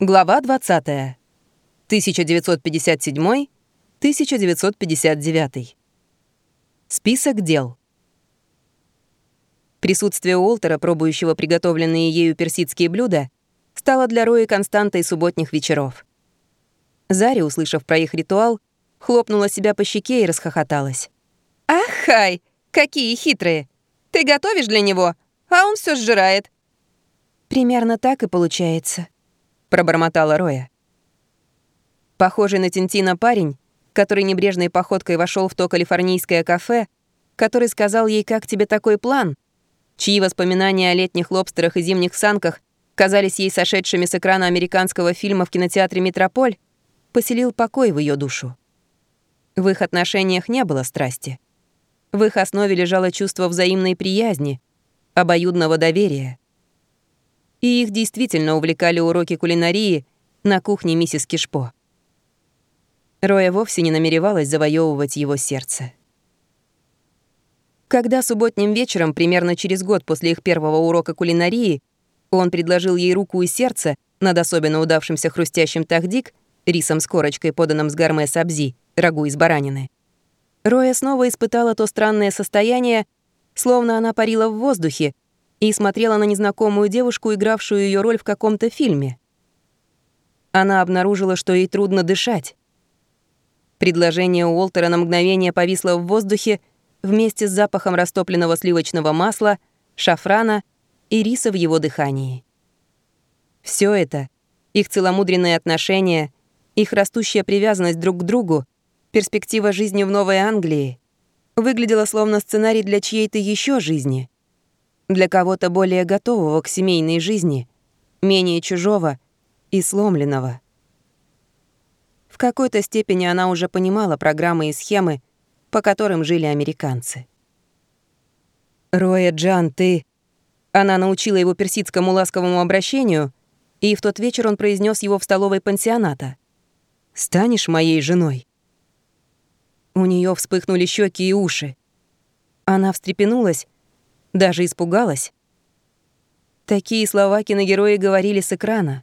Глава 20. 1957-1959. Список дел. Присутствие Уолтера, пробующего приготовленные ею персидские блюда, стало для Рои константой субботних вечеров. Зари, услышав про их ритуал, хлопнула себя по щеке и расхохоталась. «Ах, Хай, какие хитрые! Ты готовишь для него, а он все сжирает». «Примерно так и получается», — пробормотала Роя. Похожий на Тинтина парень, который небрежной походкой вошел в то калифорнийское кафе, который сказал ей, как тебе такой план, чьи воспоминания о летних лобстерах и зимних санках казались ей сошедшими с экрана американского фильма в кинотеатре «Метрополь», поселил покой в ее душу. В их отношениях не было страсти. В их основе лежало чувство взаимной приязни, обоюдного доверия — и их действительно увлекали уроки кулинарии на кухне миссис Кишпо. Роя вовсе не намеревалась завоевывать его сердце. Когда субботним вечером, примерно через год после их первого урока кулинарии, он предложил ей руку и сердце над особенно удавшимся хрустящим тахдик, рисом с корочкой, поданным с гарме сабзи, рагу из баранины, Роя снова испытала то странное состояние, словно она парила в воздухе, и смотрела на незнакомую девушку, игравшую ее роль в каком-то фильме. Она обнаружила, что ей трудно дышать. Предложение Уолтера на мгновение повисло в воздухе вместе с запахом растопленного сливочного масла, шафрана и риса в его дыхании. Все это, их целомудренные отношения, их растущая привязанность друг к другу, перспектива жизни в Новой Англии, выглядело словно сценарий для чьей-то еще жизни — для кого-то более готового к семейной жизни, менее чужого и сломленного. В какой-то степени она уже понимала программы и схемы, по которым жили американцы. «Роя Джан, ты...» Она научила его персидскому ласковому обращению, и в тот вечер он произнес его в столовой пансионата. «Станешь моей женой?» У нее вспыхнули щеки и уши. Она встрепенулась, даже испугалась. Такие слова киногерои говорили с экрана.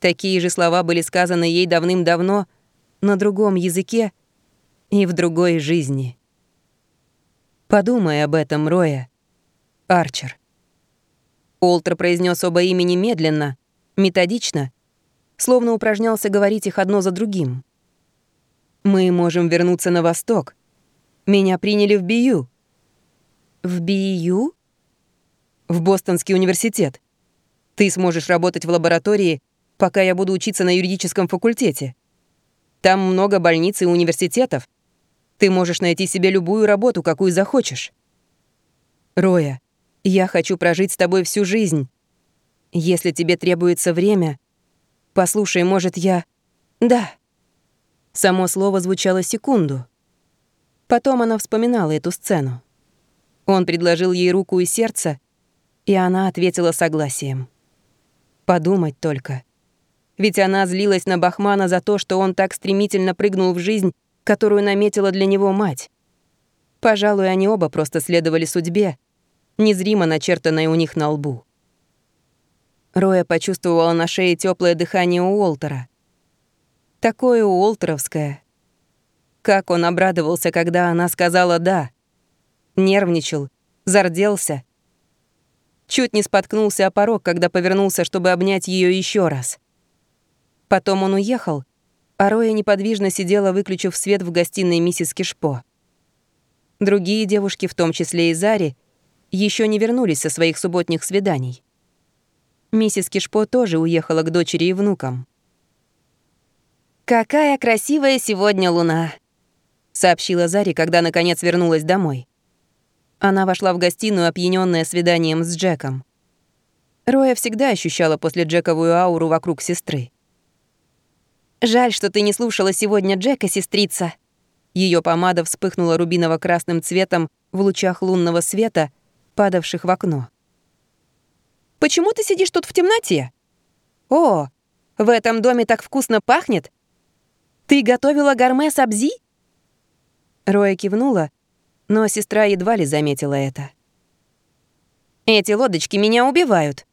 Такие же слова были сказаны ей давным-давно на другом языке и в другой жизни. Подумай об этом, Роя. Арчер. Олтер произнес оба имени медленно, методично, словно упражнялся говорить их одно за другим. «Мы можем вернуться на восток. Меня приняли в Бию. В БИЮ? В Бостонский университет. Ты сможешь работать в лаборатории, пока я буду учиться на юридическом факультете. Там много больниц и университетов. Ты можешь найти себе любую работу, какую захочешь. Роя, я хочу прожить с тобой всю жизнь. Если тебе требуется время, послушай, может, я... Да. Само слово звучало секунду. Потом она вспоминала эту сцену. Он предложил ей руку и сердце, и она ответила согласием. Подумать только. Ведь она злилась на Бахмана за то, что он так стремительно прыгнул в жизнь, которую наметила для него мать. Пожалуй, они оба просто следовали судьбе, незримо начертанной у них на лбу. Роя почувствовала на шее теплое дыхание Уолтера. Такое уолтеровское. Как он обрадовался, когда она сказала «да» нервничал, зарделся. Чуть не споткнулся о порог, когда повернулся, чтобы обнять ее еще раз. Потом он уехал, а Роя неподвижно сидела, выключив свет в гостиной миссис Кишпо. Другие девушки, в том числе и Зари, еще не вернулись со своих субботних свиданий. Миссис Кишпо тоже уехала к дочери и внукам. «Какая красивая сегодня луна!» — сообщила Зари, когда наконец вернулась домой. Она вошла в гостиную, опьянённая свиданием с Джеком. Роя всегда ощущала после Джековую ауру вокруг сестры. «Жаль, что ты не слушала сегодня Джека, сестрица». Ее помада вспыхнула рубиново-красным цветом в лучах лунного света, падавших в окно. «Почему ты сидишь тут в темноте? О, в этом доме так вкусно пахнет! Ты готовила гарме сабзи?» Роя кивнула, но сестра едва ли заметила это. «Эти лодочки меня убивают».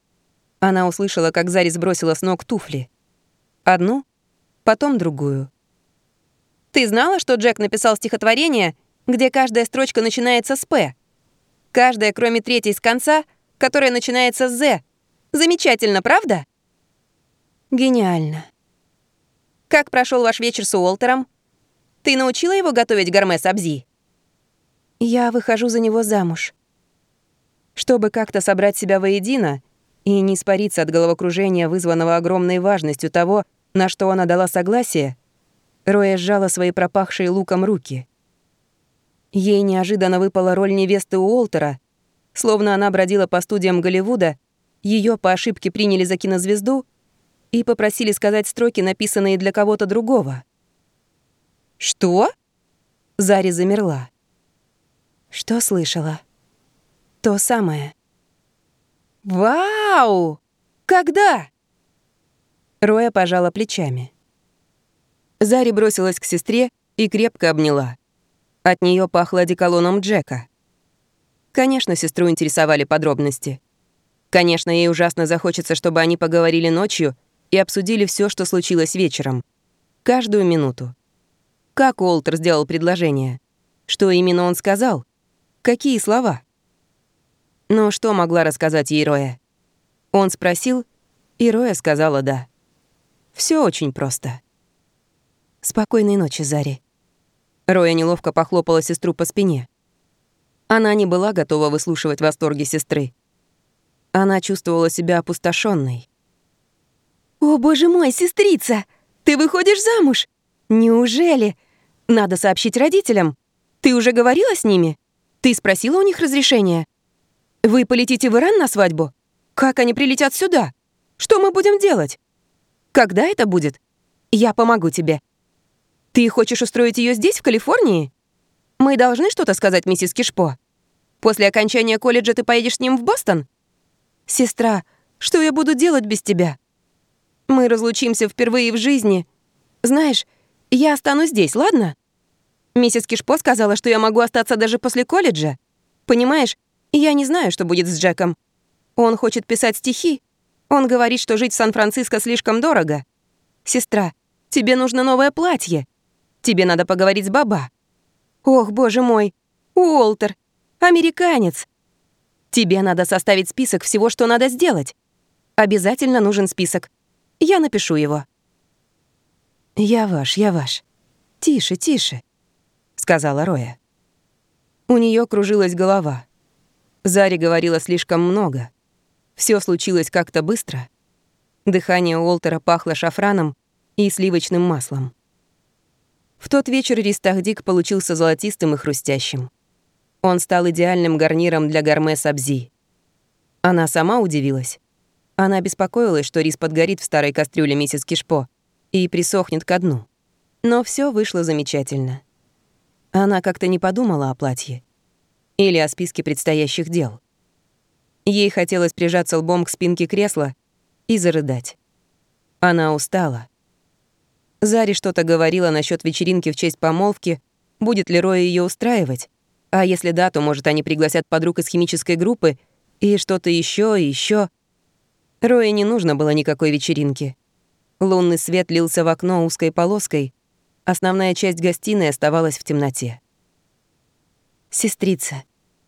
Она услышала, как Зари сбросила с ног туфли. Одну, потом другую. «Ты знала, что Джек написал стихотворение, где каждая строчка начинается с «П»? Каждая, кроме третьей с конца, которая начинается с «З». Замечательно, правда?» «Гениально». «Как прошел ваш вечер с Уолтером? Ты научила его готовить гарме сабзи?» «Я выхожу за него замуж». Чтобы как-то собрать себя воедино и не испариться от головокружения, вызванного огромной важностью того, на что она дала согласие, Роя сжала свои пропахшие луком руки. Ей неожиданно выпала роль невесты Уолтера, словно она бродила по студиям Голливуда, ее по ошибке приняли за кинозвезду и попросили сказать строки, написанные для кого-то другого. «Что?» Зари замерла. «Что слышала?» То самое. «Вау! Когда?» Роя пожала плечами. Зари бросилась к сестре и крепко обняла. От нее пахло одеколоном Джека. Конечно, сестру интересовали подробности. Конечно, ей ужасно захочется, чтобы они поговорили ночью и обсудили все, что случилось вечером. Каждую минуту. Как Уолтер сделал предложение? Что именно он сказал? Какие слова? Но что могла рассказать ей Роя? Он спросил, и Роя сказала «да». Все очень просто. «Спокойной ночи, Зари». Роя неловко похлопала сестру по спине. Она не была готова выслушивать восторги сестры. Она чувствовала себя опустошенной. «О, боже мой, сестрица! Ты выходишь замуж? Неужели? Надо сообщить родителям. Ты уже говорила с ними? Ты спросила у них разрешения?» Вы полетите в Иран на свадьбу? Как они прилетят сюда? Что мы будем делать? Когда это будет? Я помогу тебе. Ты хочешь устроить ее здесь, в Калифорнии? Мы должны что-то сказать миссис Кишпо. После окончания колледжа ты поедешь с ним в Бостон? Сестра, что я буду делать без тебя? Мы разлучимся впервые в жизни. Знаешь, я останусь здесь, ладно? Миссис Кишпо сказала, что я могу остаться даже после колледжа. Понимаешь, я не знаю, что будет с Джеком. Он хочет писать стихи. Он говорит, что жить в Сан-Франциско слишком дорого. Сестра, тебе нужно новое платье. Тебе надо поговорить с Баба. Ох, боже мой, Уолтер, американец. Тебе надо составить список всего, что надо сделать. Обязательно нужен список. Я напишу его. «Я ваш, я ваш. Тише, тише», — сказала Роя. У нее кружилась голова. Зари говорила слишком много. Все случилось как-то быстро. Дыхание Уолтера пахло шафраном и сливочным маслом. В тот вечер Ристахдик получился золотистым и хрустящим. Он стал идеальным гарниром для гарме сабзи. Она сама удивилась. Она беспокоилась, что рис подгорит в старой кастрюле миссис Кишпо и присохнет ко дну. Но все вышло замечательно. Она как-то не подумала о платье или о списке предстоящих дел. Ей хотелось прижаться лбом к спинке кресла и зарыдать. Она устала. Зари что-то говорила насчет вечеринки в честь помолвки, будет ли Роя ее устраивать, а если да, то, может, они пригласят подруг из химической группы и что-то еще и еще. Рое не нужно было никакой вечеринки. Лунный свет лился в окно узкой полоской, основная часть гостиной оставалась в темноте. «Сестрица,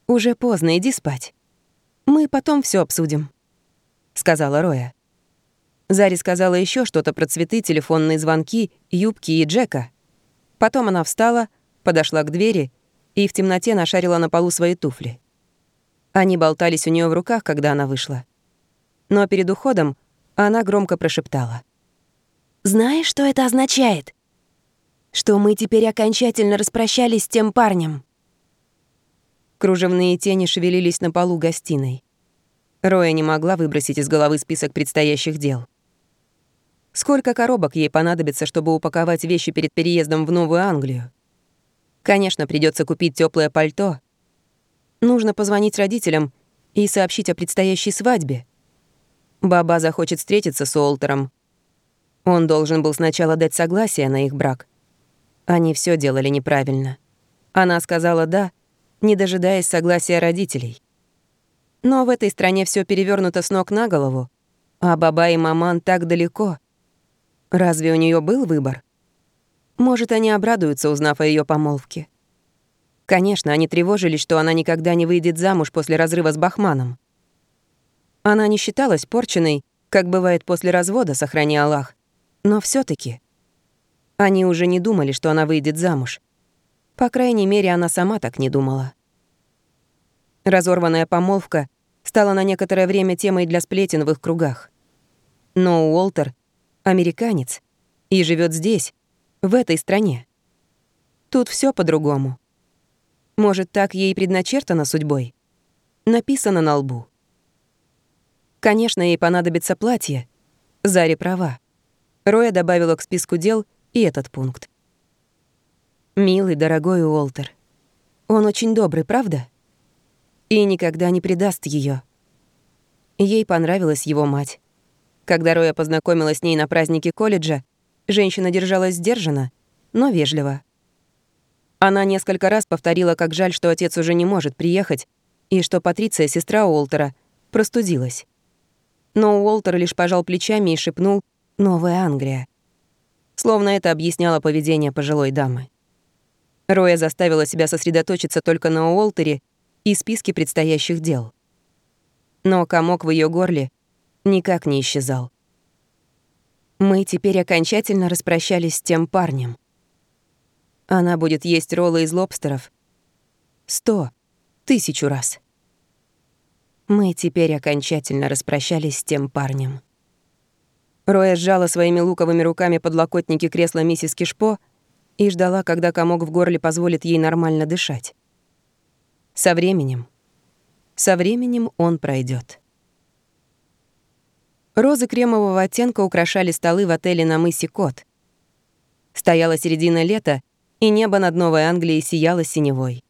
уже поздно, иди спать. Мы потом все обсудим», — сказала Роя. Зари сказала еще что-то про цветы, телефонные звонки, юбки и Джека. Потом она встала, подошла к двери и в темноте нашарила на полу свои туфли. Они болтались у нее в руках, когда она вышла. Но перед уходом она громко прошептала. «Знаешь, что это означает? Что мы теперь окончательно распрощались с тем парнем». Кружевные тени шевелились на полу гостиной. Роя не могла выбросить из головы список предстоящих дел. Сколько коробок ей понадобится, чтобы упаковать вещи перед переездом в Новую Англию? Конечно, придется купить теплое пальто. Нужно позвонить родителям и сообщить о предстоящей свадьбе. Баба захочет встретиться с Уолтером. Он должен был сначала дать согласие на их брак. Они все делали неправильно. Она сказала «да», не дожидаясь согласия родителей. Но в этой стране все перевернуто с ног на голову, А Баба и Маман так далеко. Разве у нее был выбор? Может, они обрадуются, узнав о ее помолвке. Конечно, они тревожились, что она никогда не выйдет замуж после разрыва с Бахманом. Она не считалась порченной, как бывает после развода, сохрани Аллах. Но все таки Они уже не думали, что она выйдет замуж. По крайней мере, она сама так не думала. Разорванная помолвка стала на некоторое время темой для сплетен в их кругах. Но Уолтер — американец и живет здесь, в этой стране. Тут все по-другому. Может, так ей предначертано судьбой? Написано на лбу. Конечно, ей понадобится платье. Заре права. Роя добавила к списку дел и этот пункт. Милый, дорогой Уолтер. Он очень добрый, правда? И никогда не предаст ее. Ей понравилась его мать. Когда Роя познакомилась с ней на празднике колледжа, женщина держалась сдержанно, но вежливо. Она несколько раз повторила, как жаль, что отец уже не может приехать, и что Патриция, сестра Уолтера, простудилась. Но Уолтер лишь пожал плечами и шепнул «Новая Англия». Словно это объясняло поведение пожилой дамы. Роя заставила себя сосредоточиться только на Уолтере и списке предстоящих дел. Но комок в ее горле никак не исчезал. Мы теперь окончательно распрощались с тем парнем. Она будет есть роллы из лобстеров. Сто, тысячу раз. Мы теперь окончательно распрощались с тем парнем. Роя сжала своими луковыми руками подлокотники кресла миссис Кишпо и ждала, когда комок в горле позволит ей нормально дышать. Со временем, со временем он пройдет. Розы кремового оттенка украшали столы в отеле на мысе Кот. Стояла середина лета, и небо над Новой Англией сияло синевой.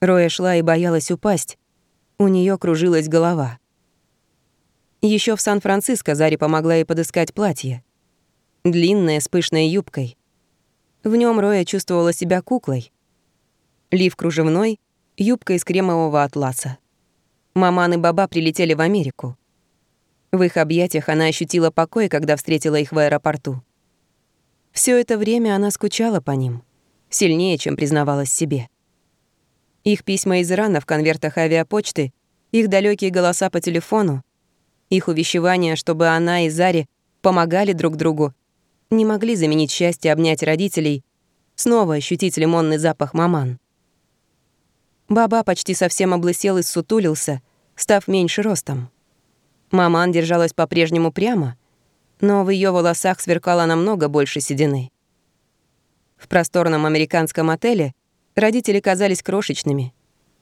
Роя шла и боялась упасть. У нее кружилась голова. Еще в Сан-Франциско Заре помогла ей подыскать платье. Длинное, с пышной юбкой. В нем Роя чувствовала себя куклой. Лиф кружевной, юбка из кремового атласа. Маман и Баба прилетели в Америку. В их объятиях она ощутила покой, когда встретила их в аэропорту. Все это время она скучала по ним, сильнее, чем признавалась себе. Их письма из Ирана в конвертах авиапочты, их далекие голоса по телефону, их увещевания, чтобы она и Зари помогали друг другу, не могли заменить счастье обнять родителей, снова ощутить лимонный запах маман. Баба почти совсем облысел и сутулился, став меньше ростом. Маман держалась по-прежнему прямо, но в ее волосах сверкало намного больше седины. В просторном американском отеле родители казались крошечными,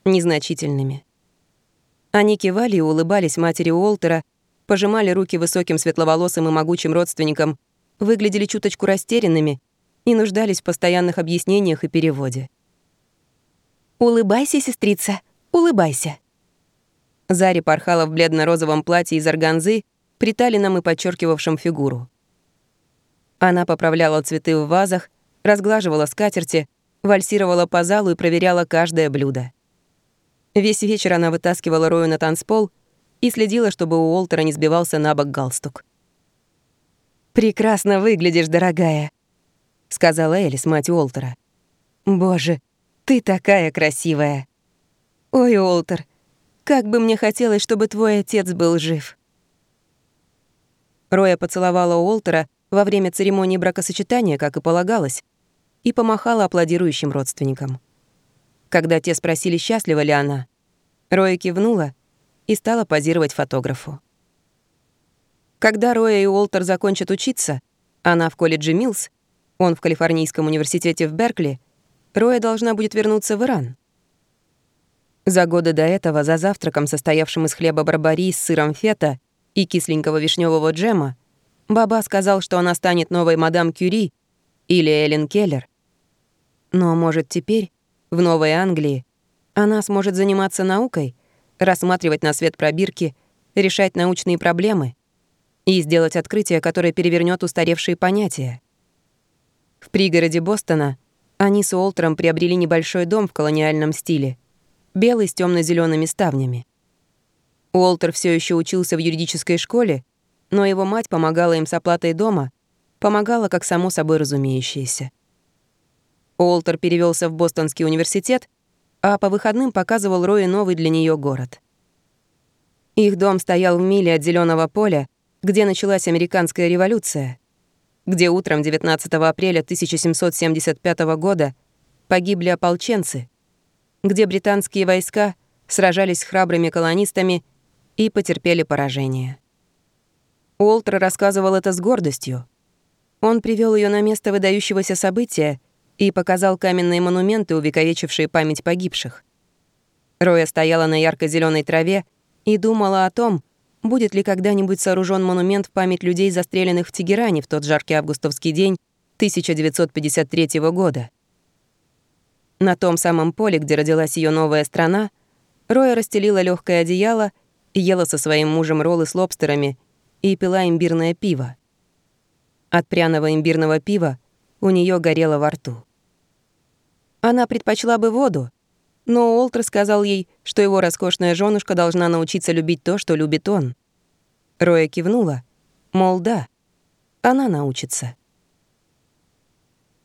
незначительными. Они кивали и улыбались матери Уолтера, пожимали руки высоким светловолосым и могучим родственникам, выглядели чуточку растерянными и нуждались в постоянных объяснениях и переводе. «Улыбайся, сестрица, улыбайся». Зари порхала в бледно-розовом платье из органзы, приталенном и подчеркивавшем фигуру. Она поправляла цветы в вазах, разглаживала скатерти, вальсировала по залу и проверяла каждое блюдо. Весь вечер она вытаскивала Рою на танцпол и следила, чтобы у Уолтера не сбивался на бок галстук. «Прекрасно выглядишь, дорогая», — сказала Элис, мать Уолтера. «Боже, ты такая красивая!» «Ой, Уолтер, как бы мне хотелось, чтобы твой отец был жив!» Роя поцеловала Уолтера во время церемонии бракосочетания, как и полагалось, и помахала аплодирующим родственникам. Когда те спросили, счастлива ли она, Роя кивнула и стала позировать фотографу. Когда Роя и Уолтер закончат учиться, она в колледже Милс, он в Калифорнийском университете в Беркли, Роя должна будет вернуться в Иран. За годы до этого, за завтраком, состоявшим из хлеба барбари с сыром фета, и кисленького вишневого джема, Баба сказал, что она станет новой мадам Кюри или Эллен Келлер. Но, может, теперь, в Новой Англии, она сможет заниматься наукой, рассматривать на свет пробирки, решать научные проблемы и сделать открытие, которое перевернет устаревшие понятия. В пригороде Бостона они с Уолтером приобрели небольшой дом в колониальном стиле, белый с темно зелеными ставнями. Уолтер все еще учился в юридической школе но его мать помогала им с оплатой дома, помогала как само собой разумеющееся. Уолтер перевелся в Бостонский университет, а по выходным показывал Рое новый для нее город. Их дом стоял в миле от зеленого поля, где началась американская революция, где утром 19 апреля 1775 года погибли ополченцы, где британские войска сражались с храбрыми колонистами и потерпели поражение. Уолтер рассказывал это с гордостью. Он привел ее на место выдающегося события и показал каменные монументы, увековечившие память погибших. Роя стояла на ярко зеленой траве и думала о том, будет ли когда-нибудь сооружен монумент в память людей, застреленных в Тегеране в тот жаркий августовский день 1953 года. На том самом поле, где родилась ее новая страна, Роя расстелила легкое одеяло, ела со своим мужем роллы с лобстерами и пила имбирное пиво. От пряного имбирного пива у нее горело во рту. Она предпочла бы воду, но Уолтер сказал ей, что его роскошная женушка должна научиться любить то, что любит он. Роя кивнула, мол, да, она научится.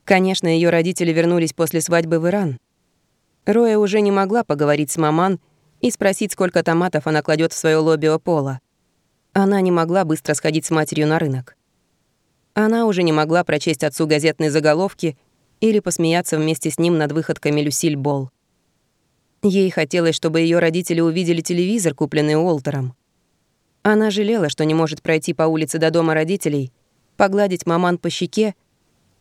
Конечно, ее родители вернулись после свадьбы в Иран. Роя уже не могла поговорить с маман и спросить, сколько томатов она кладет в свое лобио пола. Она не могла быстро сходить с матерью на рынок. Она уже не могла прочесть отцу газетные заголовки или посмеяться вместе с ним над выходками Люсиль Болл. Ей хотелось, чтобы ее родители увидели телевизор, купленный Уолтером. Она жалела, что не может пройти по улице до дома родителей, погладить маман по щеке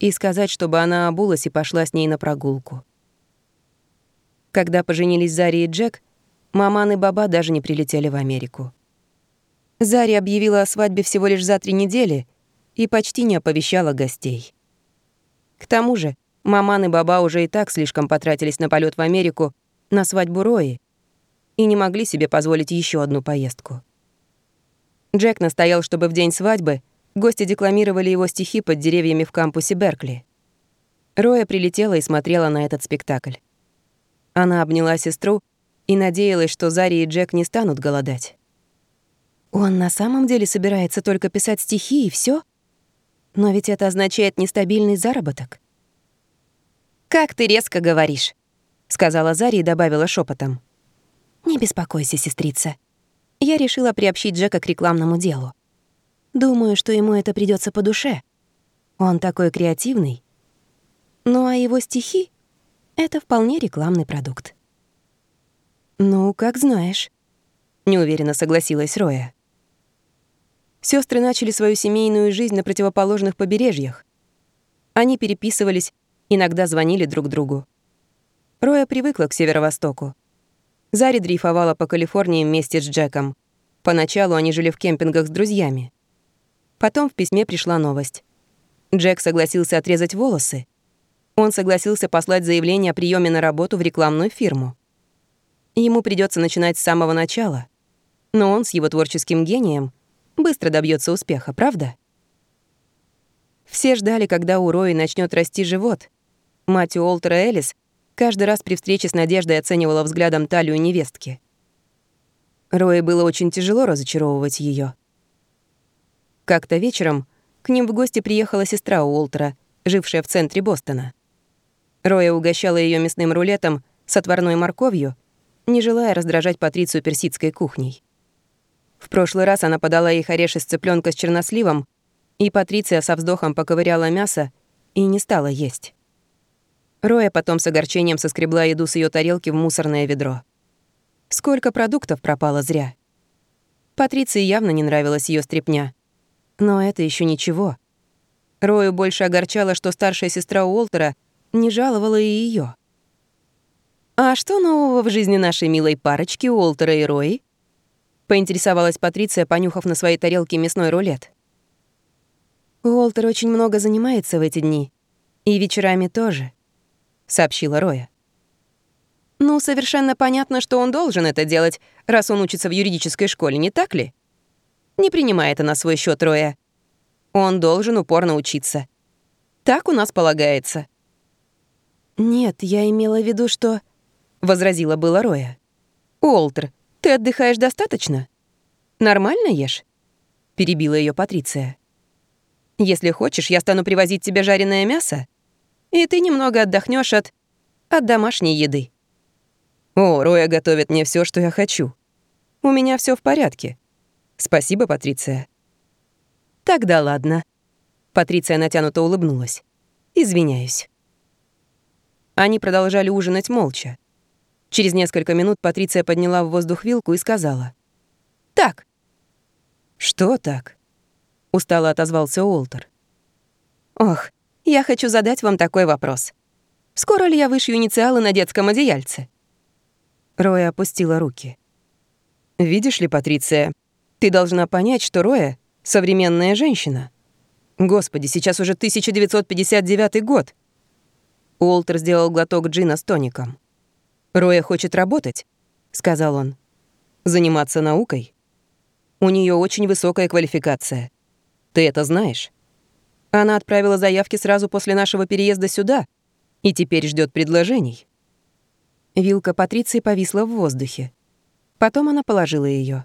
и сказать, чтобы она обулась и пошла с ней на прогулку. Когда поженились Зари и Джек, маман и баба даже не прилетели в Америку. Зари объявила о свадьбе всего лишь за три недели и почти не оповещала гостей. К тому же, Маман и Баба уже и так слишком потратились на полет в Америку, на свадьбу Рои, и не могли себе позволить еще одну поездку. Джек настоял, чтобы в день свадьбы гости декламировали его стихи под деревьями в кампусе Беркли. Роя прилетела и смотрела на этот спектакль. Она обняла сестру и надеялась, что Зари и Джек не станут голодать. Он на самом деле собирается только писать стихи и все? Но ведь это означает нестабильный заработок. «Как ты резко говоришь», — сказала Зари и добавила шепотом. «Не беспокойся, сестрица. Я решила приобщить Джека к рекламному делу. Думаю, что ему это придется по душе. Он такой креативный. Ну а его стихи — это вполне рекламный продукт». «Ну, как знаешь», — неуверенно согласилась Роя. Сестры начали свою семейную жизнь на противоположных побережьях. Они переписывались иногда звонили друг другу. Роя привыкла к северо-востоку. Зари дрейфовала по Калифорнии вместе с Джеком. Поначалу они жили в кемпингах с друзьями. Потом в письме пришла новость. Джек согласился отрезать волосы. Он согласился послать заявление о приеме на работу в рекламную фирму. Ему придется начинать с самого начала. Но он с его творческим гением быстро добьется успеха, правда? Все ждали, когда у Рои начнет расти живот, Мать Уолтера Элис каждый раз при встрече с Надеждой оценивала взглядом талию невестки. Рое было очень тяжело разочаровывать ее. Как-то вечером к ним в гости приехала сестра Уолтера, жившая в центре Бостона. Роя угощала ее мясным рулетом с отварной морковью, не желая раздражать Патрицию персидской кухней. В прошлый раз она подала ей ореш из цыпленка с черносливом, и Патриция со вздохом поковыряла мясо и не стала есть. Роя потом с огорчением соскребла еду с ее тарелки в мусорное ведро. Сколько продуктов пропало зря. Патриции явно не нравилась ее стряпня. Но это еще ничего. Рою больше огорчало, что старшая сестра Уолтера не жаловала и ее. «А что нового в жизни нашей милой парочки Уолтера и Рои?» — поинтересовалась Патриция, понюхав на своей тарелке мясной рулет. Уолтер очень много занимается в эти дни. И вечерами тоже сообщила Роя. «Ну, совершенно понятно, что он должен это делать, раз он учится в юридической школе, не так ли? Не принимай это на свой счет, Роя. Он должен упорно учиться. Так у нас полагается». «Нет, я имела в виду, что...» — возразила была Роя. «Уолтер, ты отдыхаешь достаточно? Нормально ешь? — перебила ее Патриция. «Если хочешь, я стану привозить тебе жареное мясо, и ты немного отдохнешь от... от домашней еды». «О, Роя готовит мне все, что я хочу. У меня все в порядке. Спасибо, Патриция». «Тогда ладно». Патриция натянуто улыбнулась. «Извиняюсь». Они продолжали ужинать молча. Через несколько минут Патриция подняла в воздух вилку и сказала. «Так». «Что так?» — устало отозвался Уолтер. «Ох, я хочу задать вам такой вопрос. Скоро ли я вышью инициалы на детском одеяльце?» Роя опустила руки. «Видишь ли, Патриция, ты должна понять, что Роя — современная женщина. Господи, сейчас уже 1959 год. Уолтер сделал глоток джина с тоником. «Роя хочет работать», — сказал он. «Заниматься наукой. У нее очень высокая квалификация. Ты это знаешь. Она отправила заявки сразу после нашего переезда сюда и теперь ждет предложений». Вилка Патриции повисла в воздухе. Потом она положила ее.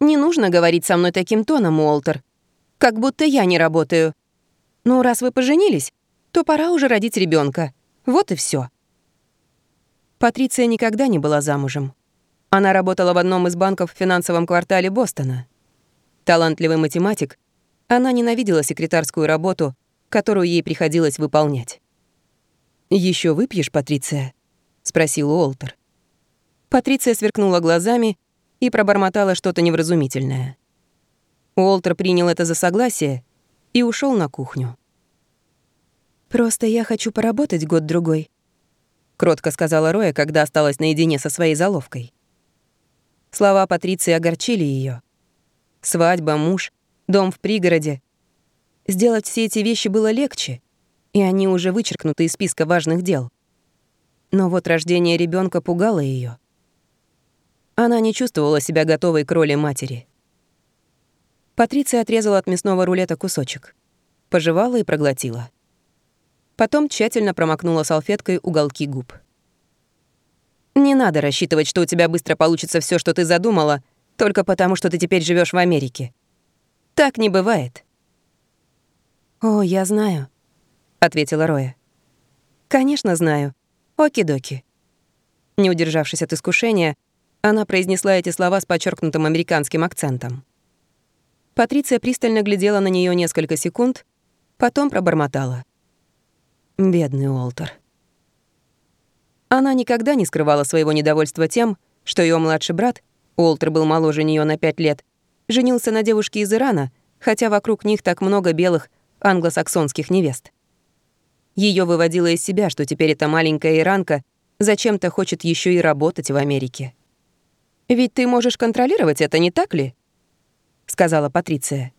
«Не нужно говорить со мной таким тоном, Уолтер. Как будто я не работаю. Ну, раз вы поженились, то пора уже родить ребенка. Вот и все. Патриция никогда не была замужем. Она работала в одном из банков в финансовом квартале Бостона. Талантливый математик, она ненавидела секретарскую работу, которую ей приходилось выполнять. Еще выпьешь, Патриция?» — спросил Уолтер. Патриция сверкнула глазами и пробормотала что-то невразумительное. Уолтер принял это за согласие и ушел на кухню. «Просто я хочу поработать год-другой», — кротко сказала Роя, когда осталась наедине со своей заловкой. Слова Патриции огорчили ее. Свадьба, муж, дом в пригороде. Сделать все эти вещи было легче, и они уже вычеркнуты из списка важных дел. Но вот рождение ребенка пугало ее. Она не чувствовала себя готовой к роли матери. Патриция отрезала от мясного рулета кусочек. Пожевала и проглотила. Потом тщательно промокнула салфеткой уголки губ. «Не надо рассчитывать, что у тебя быстро получится все, что ты задумала, только потому, что ты теперь живешь в Америке. Так не бывает». «О, я знаю», — ответила Роя. «Конечно, знаю. Оки-доки». Не удержавшись от искушения, она произнесла эти слова с подчеркнутым американским акцентом. Патриция пристально глядела на нее несколько секунд, потом пробормотала. Бедный Уолтер. Она никогда не скрывала своего недовольства тем, что ее младший брат, Уолтер был моложе нее на пять лет, женился на девушке из Ирана, хотя вокруг них так много белых англосаксонских невест. Ее выводило из себя, что теперь эта маленькая иранка зачем-то хочет еще и работать в Америке. «Ведь ты можешь контролировать это, не так ли?» — сказала Патриция.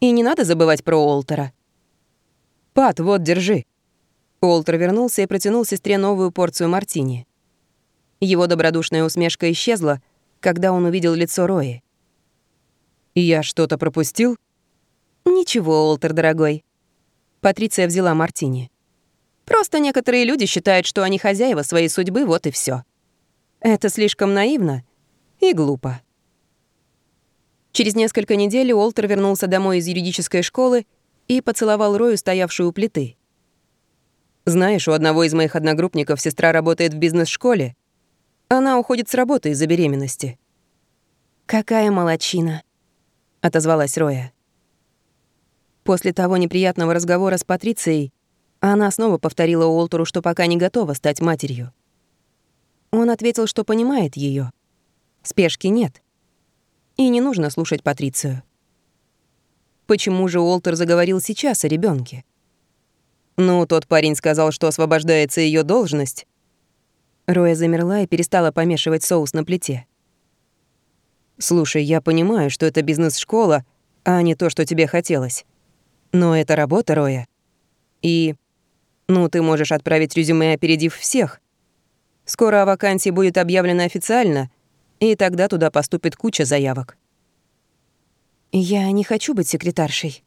«И не надо забывать про Уолтера». «Пат, вот, держи», Уолтер вернулся и протянул сестре новую порцию мартини. Его добродушная усмешка исчезла, когда он увидел лицо Рои. «Я что-то пропустил?» «Ничего, Уолтер, дорогой». Патриция взяла мартини. «Просто некоторые люди считают, что они хозяева своей судьбы, вот и все. Это слишком наивно и глупо». Через несколько недель Уолтер вернулся домой из юридической школы и поцеловал Рою, стоявшую у плиты. Знаешь, у одного из моих одногруппников сестра работает в бизнес-школе. Она уходит с работы из-за беременности». «Какая молочина», — отозвалась Роя. После того неприятного разговора с Патрицией она снова повторила Уолтеру, что пока не готова стать матерью. Он ответил, что понимает ее. Спешки нет. И не нужно слушать Патрицию. Почему же Уолтер заговорил сейчас о ребенке? «Ну, тот парень сказал, что освобождается ее должность». Роя замерла и перестала помешивать соус на плите. «Слушай, я понимаю, что это бизнес-школа, а не то, что тебе хотелось. Но это работа, Роя. И... Ну, ты можешь отправить резюме, опередив всех. Скоро о вакансии будет объявлена официально, и тогда туда поступит куча заявок». «Я не хочу быть секретаршей»,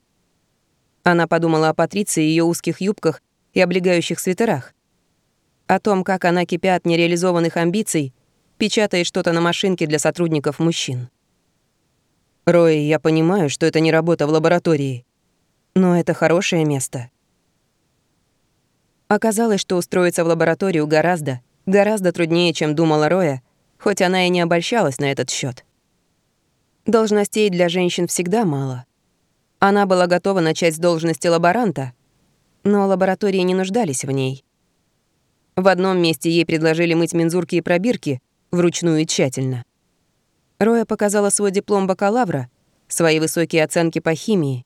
она подумала о Патриции и ее узких юбках и облегающих свитерах. О том, как она, кипя от нереализованных амбиций, печатает что-то на машинке для сотрудников мужчин. Рой, я понимаю, что это не работа в лаборатории, но это хорошее место. Оказалось, что устроиться в лабораторию гораздо, гораздо труднее, чем думала Роя, хоть она и не обольщалась на этот счет. Должностей для женщин всегда мало. Она была готова начать с должности лаборанта, но лаборатории не нуждались в ней. В одном месте ей предложили мыть мензурки и пробирки вручную и тщательно. Роя показала свой диплом бакалавра, свои высокие оценки по химии.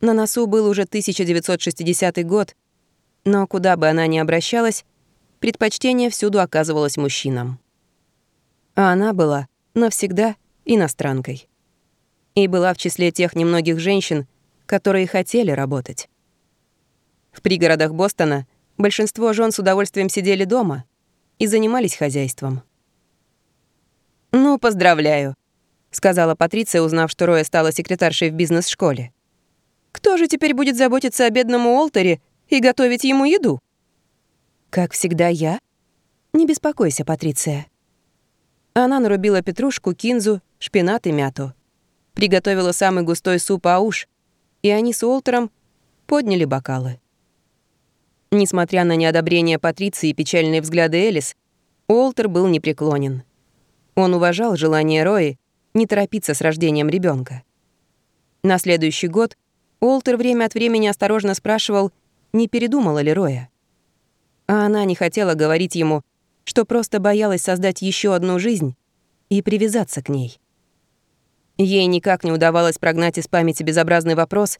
На носу был уже 1960 год, но куда бы она ни обращалась, предпочтение всюду оказывалось мужчинам. А она была навсегда иностранкой. И была в числе тех немногих женщин, которые хотели работать. В пригородах Бостона большинство жен с удовольствием сидели дома и занимались хозяйством. «Ну, поздравляю», — сказала Патриция, узнав, что Роя стала секретаршей в бизнес-школе. «Кто же теперь будет заботиться о бедном Уолтере и готовить ему еду?» «Как всегда я. Не беспокойся, Патриция». Она нарубила петрушку, кинзу, шпинат и мяту. Приготовила самый густой суп ауш, и они с Уолтером подняли бокалы. Несмотря на неодобрение Патриции и печальные взгляды Элис, Уолтер был непреклонен. Он уважал желание Рои не торопиться с рождением ребенка. На следующий год Уолтер время от времени осторожно спрашивал, не передумала ли Роя. А она не хотела говорить ему, что просто боялась создать еще одну жизнь и привязаться к ней. Ей никак не удавалось прогнать из памяти безобразный вопрос,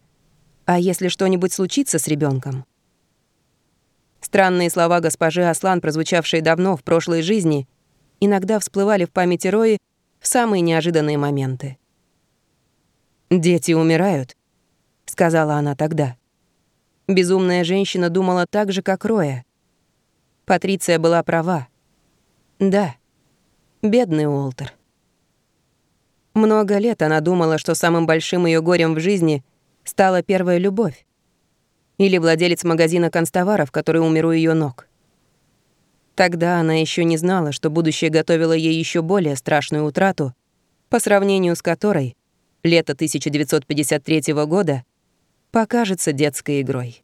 а если что-нибудь случится с ребенком? Странные слова госпожи Аслан, прозвучавшие давно в прошлой жизни, иногда всплывали в памяти Рои в самые неожиданные моменты. «Дети умирают», — сказала она тогда. Безумная женщина думала так же, как Роя. Патриция была права. Да, бедный Уолтер. Много лет она думала, что самым большим ее горем в жизни стала первая любовь. Или владелец магазина констоваров, который умер у ее ног. Тогда она еще не знала, что будущее готовило ей еще более страшную утрату, по сравнению с которой лето 1953 года покажется детской игрой.